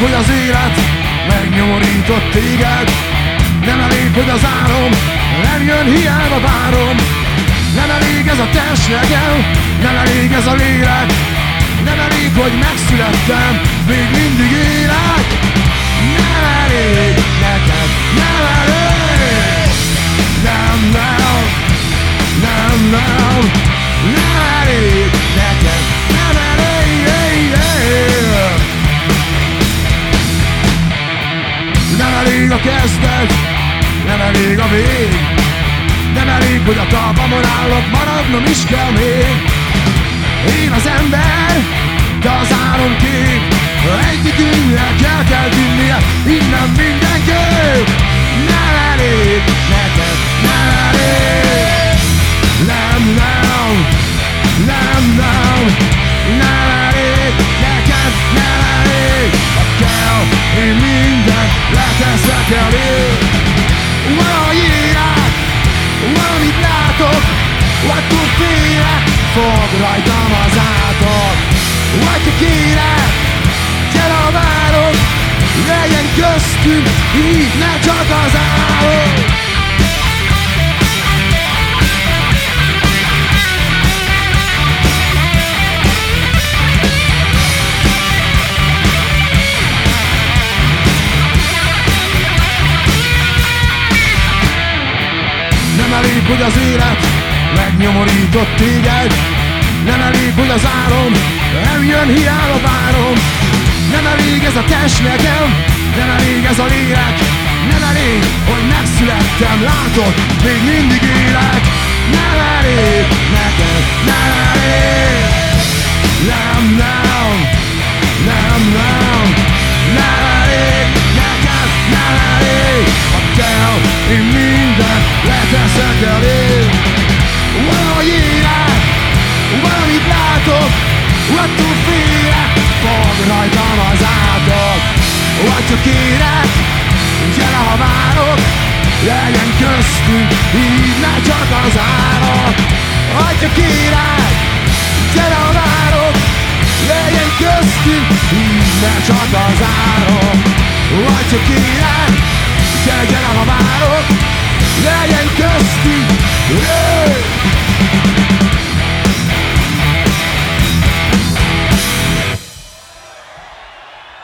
hogy az élet megnyomorított téged. Nem elég, hogy az árom nem jön, hiába várom. Nem elég ez a testlegem, nem elég ez a lélek. Nem elég, hogy megszülettem, még elég a kezdet, nem elég a vég. Nem elég, hogy a talpamon állok, maradnom is kell még. Én az ember, de az álom kép. Egyikünknek el kell tűnnie, innen mindenképp elég Valahogy élek, valamit látok? Attól félek, fog rajtam az átok. Vagy ha kérek, gyere ha várok Legyen köztünk, így ne csak az álom hogy az élet megnyomorított téged. Nem elég, hogy az álom jön, hiába várom. Nem elég ez a test nekem, nem elég ez a lélek. Nem elég, hogy megszülettem, látod, még mindig élek. Nem elég neked, nem elég. Nem, nem, nem, nem Nem elég neked, nem elég. Ha kell, én mindent leteszek elég Attól félek, fog rajtam az átok. Vagy csak kérek, gyere ha várok Legyen köztünk, így ne csak az árok Vagy csak kérek, gyere ha várok Legyen köztünk, így ne csak az árok Vagy csak kérek,